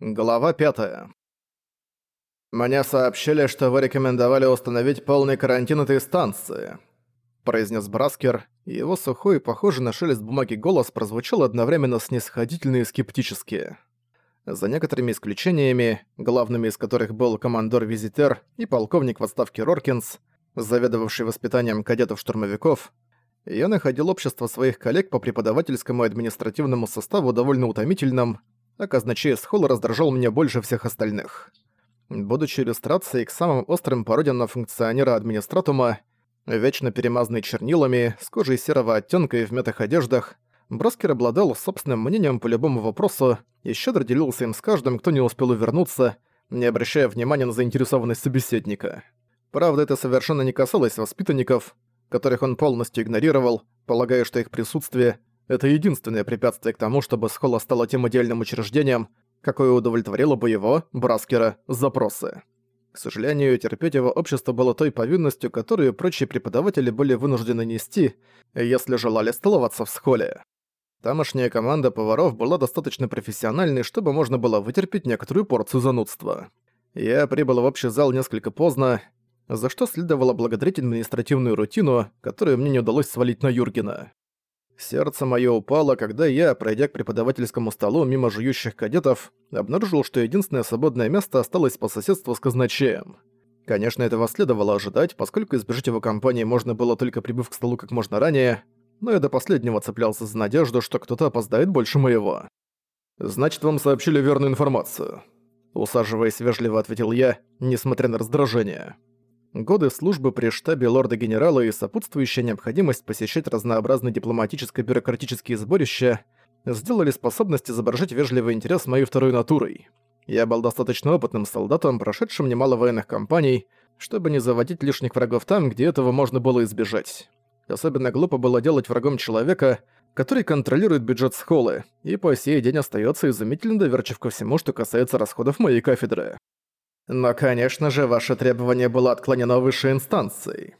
Глава 5. «Мне сообщили, что вы рекомендовали установить полный карантин этой станции», произнес Браскер, и его сухой, похожий на шелест бумаги голос прозвучал одновременно снисходительно и скептически. За некоторыми исключениями, главными из которых был командор-визитер и полковник в отставке Роркинс, заведовавший воспитанием кадетов-штурмовиков, я находил общество своих коллег по преподавательскому и административному составу довольно утомительным, а казначей Схол раздражал меня больше всех остальных. Будучи иллюстрацией к самым острым пародиям на функционера администратума, вечно перемазанный чернилами, с кожей серого оттенка и в метых одеждах, Броскер обладал собственным мнением по любому вопросу и щедро делился им с каждым, кто не успел увернуться, не обращая внимания на заинтересованность собеседника. Правда, это совершенно не касалось воспитанников, которых он полностью игнорировал, полагая, что их присутствие это единственное препятствие к тому, чтобы Схола стала тем отдельным учреждением, какое удовлетворило бы его, Браскера, запросы. К сожалению, терпеть его общество было той повинностью, которую прочие преподаватели были вынуждены нести, если желали столоваться в Схоле. Тамошняя команда поваров была достаточно профессиональной, чтобы можно было вытерпеть некоторую порцию занудства. Я прибыл в общий зал несколько поздно, за что следовало благодарить административную рутину, которую мне не удалось свалить на Юргена. Сердце мое упало, когда я, пройдя к преподавательскому столу мимо жующих кадетов, обнаружил, что единственное свободное место осталось по соседству с казначеем. Конечно, этого следовало ожидать, поскольку избежать его компании можно было только прибыв к столу как можно ранее, но я до последнего цеплялся за надежду, что кто-то опоздает больше моего. «Значит, вам сообщили верную информацию», — усаживаясь вежливо ответил я, несмотря на раздражение. Годы службы при штабе лорда-генерала и сопутствующая необходимость посещать разнообразные дипломатическо-бюрократические сборища сделали способность изображать вежливый интерес моей второй натурой. Я был достаточно опытным солдатом, прошедшим немало военных кампаний, чтобы не заводить лишних врагов там, где этого можно было избежать. Особенно глупо было делать врагом человека, который контролирует бюджет схолы, и по сей день остается изумительно доверчив ко всему, что касается расходов моей кафедры. «Но, конечно же, ваше требование было отклонено высшей инстанцией»,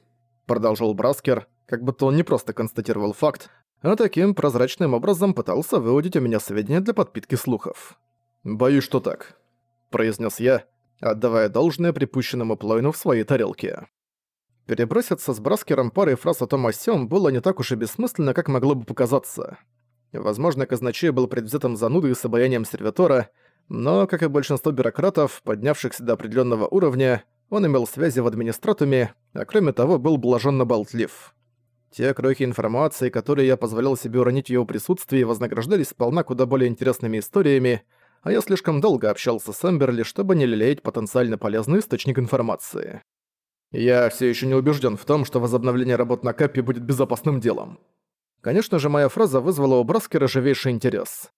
продолжил Браскер, как будто он не просто констатировал факт, а таким прозрачным образом пытался выудить у меня сведения для подпитки слухов. «Боюсь, что так», — произнес я, отдавая должное припущенному Плойну в своей тарелке. Переброситься с Браскером парой фраз о том о сём было не так уж и бессмысленно, как могло бы показаться. Возможно, казначей был предвзятым занудой с обаянием сервитора, но, как и большинство бюрократов, поднявшихся до определенного уровня, он имел связи в администратуме, а кроме того был блаженно болтлив. Те крохи информации, которые я позволял себе уронить в его присутствии, вознаграждались сполна куда более интересными историями, а я слишком долго общался с Эмберли, чтобы не лелеять потенциально полезный источник информации. Я все еще не убежден в том, что возобновление работ на Капе будет безопасным делом. Конечно же, моя фраза вызвала у Браскера живейший интерес.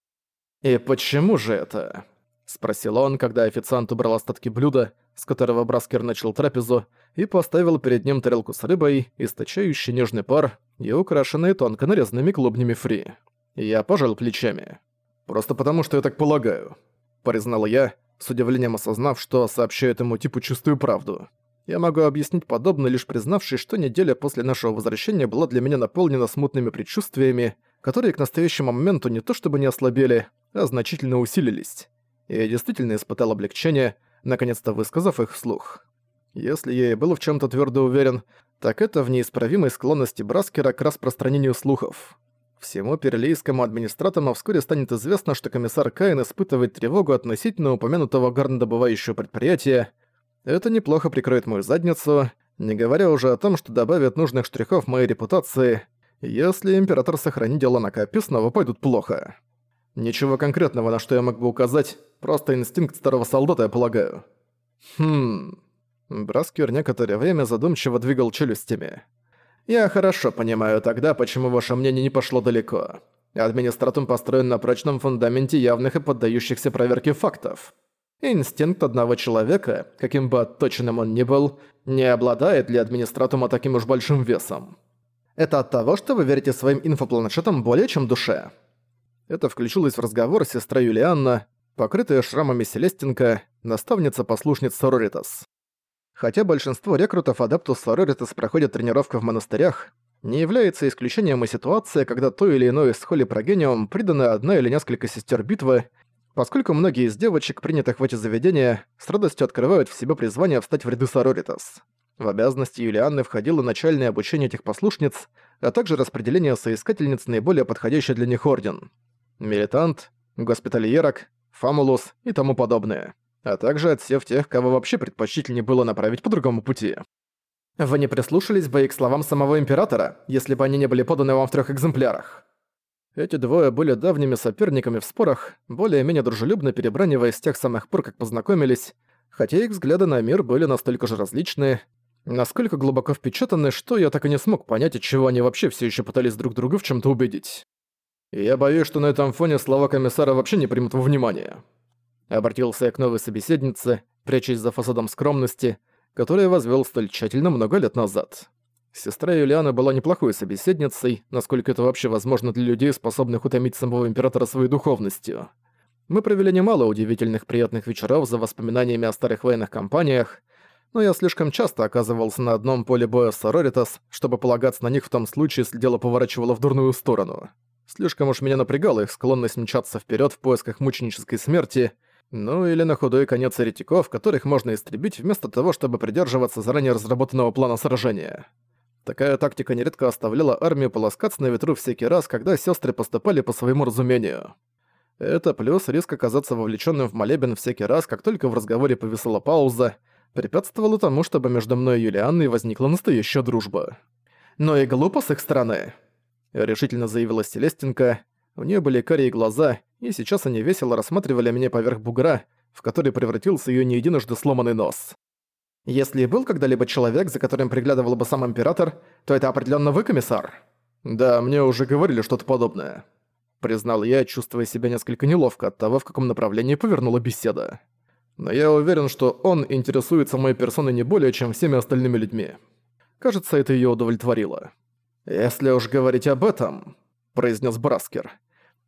«И почему же это?» Спросил он, когда официант убрал остатки блюда, с которого Браскер начал трапезу, и поставил перед ним тарелку с рыбой, источающий нежный пар и украшенные тонко нарезанными клубнями фри. Я пожал плечами. «Просто потому, что я так полагаю», — признал я, с удивлением осознав, что сообщаю ему типу чистую правду. Я могу объяснить подобно, лишь признавшись, что неделя после нашего возвращения была для меня наполнена смутными предчувствиями, которые к настоящему моменту не то чтобы не ослабели, а значительно усилились и действительно испытал облегчение, наконец-то высказав их вслух. Если я и был в чем то твердо уверен, так это в неисправимой склонности Браскера к распространению слухов. Всему перлийскому администратору вскоре станет известно, что комиссар Каин испытывает тревогу относительно упомянутого горнодобывающего предприятия. Это неплохо прикроет мою задницу, не говоря уже о том, что добавит нужных штрихов моей репутации, если император сохранит дела на Капе, снова пойдут плохо. Ничего конкретного, на что я мог бы указать, просто инстинкт старого солдата, я полагаю. Хм... Браскер некоторое время задумчиво двигал челюстями. «Я хорошо понимаю тогда, почему ваше мнение не пошло далеко. Администратум построен на прочном фундаменте явных и поддающихся проверке фактов. Инстинкт одного человека, каким бы отточенным он ни был, не обладает для администратума таким уж большим весом. Это от того, что вы верите своим инфопланшетам более чем душе. Это включилось в разговор сестра Юлианна, покрытая шрамами Селестинка, наставница послушниц Сороритас. Хотя большинство рекрутов Адептус Сороритас проходят тренировку в монастырях, не является исключением и ситуация, когда то или иное из Схол Прогениум приданы одна или несколько сестер битвы, поскольку многие из девочек, принятых в эти заведения, с радостью открывают в себе призвание встать в ряды Сороритас. В обязанности Юлианны входило начальное обучение этих послушниц, а также распределение соискательниц наиболее подходящий для них орден. Милитант, госпитальерок, фамулус и тому подобное. А также отсев тех, кого вообще предпочтительнее было направить по другому пути. Вы не прислушались бы и к словам самого Императора, если бы они не были поданы вам в трех экземплярах. Эти двое были давними соперниками в спорах, более-менее дружелюбно перебраниваясь с тех самых пор, как познакомились, хотя их взгляды на мир были настолько же различны, насколько глубоко впечатаны, что я так и не смог понять, от чего они вообще все еще пытались друг друга в чем то убедить. Я боюсь, что на этом фоне слова комиссара вообще не примут во внимание. Обратился я к новой собеседнице, прячась за фасадом скромности, который возвел столь тщательно много лет назад. Сестра Юлиана была неплохой собеседницей, насколько это вообще возможно для людей, способных утомить самого Императора своей духовностью. Мы провели немало удивительных приятных вечеров за воспоминаниями о старых военных кампаниях, но я слишком часто оказывался на одном поле боя с Сороритас, чтобы полагаться на них в том случае, если дело поворачивало в дурную сторону. Слишком уж меня напрягала их склонность мчаться вперед в поисках мученической смерти, ну или на худой конец еретиков, которых можно истребить вместо того, чтобы придерживаться заранее разработанного плана сражения. Такая тактика нередко оставляла армию полоскаться на ветру всякий раз, когда сестры поступали по своему разумению. Это плюс риск оказаться вовлеченным в молебен всякий раз, как только в разговоре повисла пауза, препятствовало тому, чтобы между мной и Юлианной возникла настоящая дружба. «Но и глупо с их стороны», — решительно заявила Селестинка. У нее были карие глаза, и сейчас они весело рассматривали меня поверх бугра, в который превратился ее не единожды сломанный нос. Если был когда-либо человек, за которым приглядывал бы сам Император, то это определенно вы, комиссар. Да, мне уже говорили что-то подобное. Признал я, чувствуя себя несколько неловко от того, в каком направлении повернула беседа. Но я уверен, что он интересуется моей персоной не более, чем всеми остальными людьми. Кажется, это ее удовлетворило. «Если уж говорить об этом», — произнес Браскер,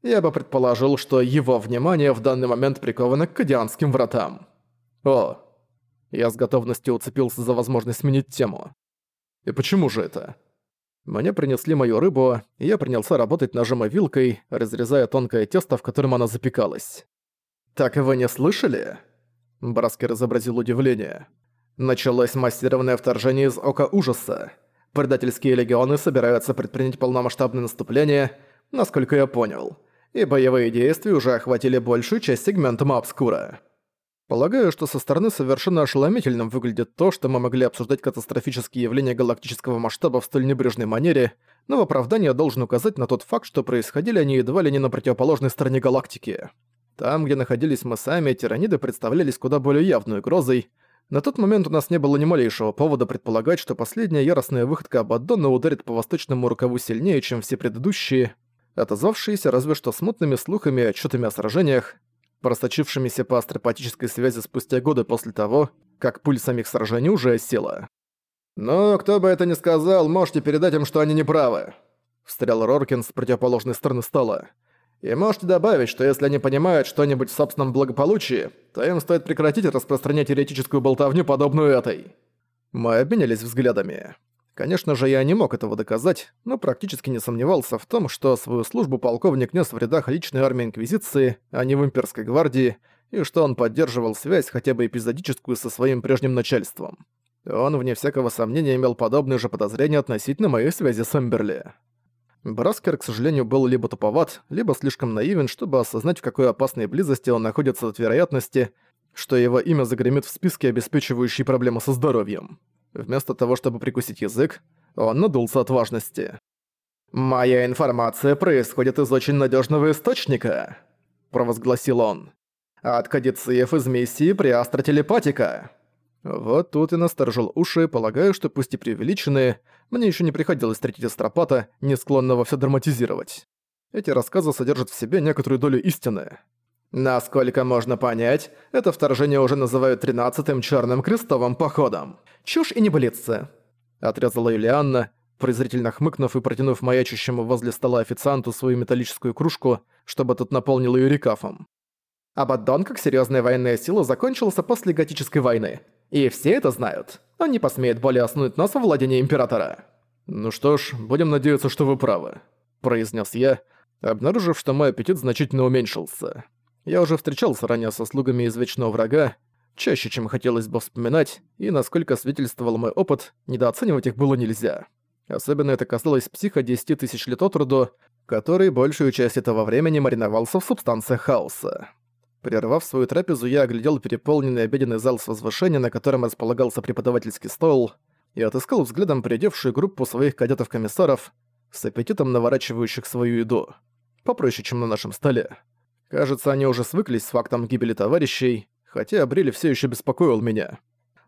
«я бы предположил, что его внимание в данный момент приковано к Кадианским вратам». «О, я с готовностью уцепился за возможность сменить тему. И почему же это? Мне принесли мою рыбу, и я принялся работать ножом и вилкой, разрезая тонкое тесто, в котором она запекалась. «Так вы не слышали?» Браскер изобразил удивление. «Началось массированное вторжение из Ока Ужаса. Предательские легионы собираются предпринять полномасштабное наступление, насколько я понял, и боевые действия уже охватили большую часть сегмента Мапскура». Полагаю, что со стороны совершенно ошеломительным выглядит то, что мы могли обсуждать катастрофические явления галактического масштаба в столь небрежной манере, но в оправдание должен указать на тот факт, что происходили они едва ли не на противоположной стороне галактики. Там, где находились мы сами, тираниды представлялись куда более явной угрозой. На тот момент у нас не было ни малейшего повода предполагать, что последняя яростная выходка Абаддона ударит по восточному рукаву сильнее, чем все предыдущие, отозвавшиеся разве что смутными слухами и отчетами о сражениях, просочившимися по астропатической связи спустя годы после того, как пыль самих сражений уже осела. «Но кто бы это ни сказал, можете передать им, что они неправы», — встрял Роркин с противоположной стороны стола. «И можете добавить, что если они понимают что-нибудь в собственном благополучии, то им стоит прекратить распространять теоретическую болтовню, подобную этой». Мы обменялись взглядами. Конечно же, я не мог этого доказать, но практически не сомневался в том, что свою службу полковник нес в рядах личной армии Инквизиции, а не в имперской гвардии, и что он поддерживал связь хотя бы эпизодическую со своим прежним начальством. Он, вне всякого сомнения, имел подобные же подозрения относительно моей связи с Эмберли. Браскер, к сожалению, был либо туповат, либо слишком наивен, чтобы осознать, в какой опасной близости он находится от вероятности, что его имя загремит в списке, обеспечивающие проблемы со здоровьем. Вместо того, чтобы прикусить язык, он надулся от важности. «Моя информация происходит из очень надежного источника», – провозгласил он. «От кадициев из миссии Приастра-телепатика». Вот тут и насторожил уши, полагаю, что пусть и преувеличенные, мне еще не приходилось встретить астропата, не склонного все драматизировать. Эти рассказы содержат в себе некоторую долю истины. Насколько можно понять, это вторжение уже называют тринадцатым черным крестовым походом. Чушь и небылицы. Отрезала Юлианна, презрительно хмыкнув и протянув маячащему возле стола официанту свою металлическую кружку, чтобы тот наполнил ее рекафом. Абаддон, как серьезная военная сила, закончился после готической войны. И все это знают. Он не посмеет более оснуть нос во владении Императора. «Ну что ж, будем надеяться, что вы правы», – произнес я, обнаружив, что мой аппетит значительно уменьшился. Я уже встречался ранее со слугами из Вечного Врага, чаще, чем хотелось бы вспоминать, и, насколько свидетельствовал мой опыт, недооценивать их было нельзя. Особенно это касалось психа 10 тысяч лет от роду, который большую часть этого времени мариновался в субстанциях хаоса. Прервав свою трапезу, я оглядел переполненный обеденный зал с возвышения, на котором располагался преподавательский стол, и отыскал взглядом придевшую группу своих кадетов-комиссаров с аппетитом наворачивающих свою еду. Попроще, чем на нашем столе. Кажется, они уже свыклись с фактом гибели товарищей, хотя Абриль все еще беспокоил меня.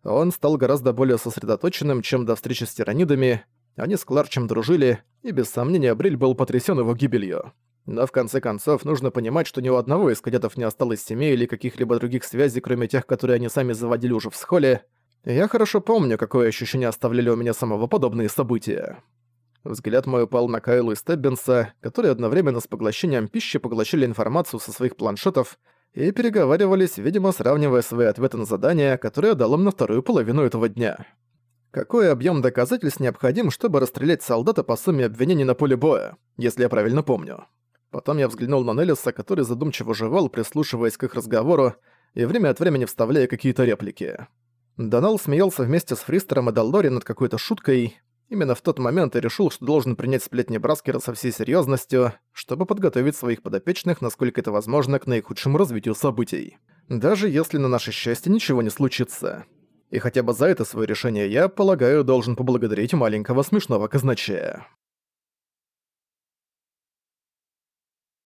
Он стал гораздо более сосредоточенным, чем до встречи с тиранидами, они с Кларчем дружили, и без сомнения Абриль был потрясен его гибелью. Но в конце концов нужно понимать, что ни у одного из кадетов не осталось семей или каких-либо других связей, кроме тех, которые они сами заводили уже в схоле. Я хорошо помню, какое ощущение оставляли у меня самого подобные события. Взгляд мой упал на Кайлу и Стеббинса, которые одновременно с поглощением пищи поглощали информацию со своих планшетов и переговаривались, видимо, сравнивая свои ответы на задания, которые дал им на вторую половину этого дня. Какой объем доказательств необходим, чтобы расстрелять солдата по сумме обвинений на поле боя, если я правильно помню? Потом я взглянул на Неллиса, который задумчиво жевал, прислушиваясь к их разговору и время от времени вставляя какие-то реплики. Донал смеялся вместе с Фристером и Даллори над какой-то шуткой. Именно в тот момент я решил, что должен принять сплетни Браскера со всей серьезностью, чтобы подготовить своих подопечных, насколько это возможно, к наихудшему развитию событий. Даже если на наше счастье ничего не случится. И хотя бы за это свое решение я, полагаю, должен поблагодарить маленького смешного казначея.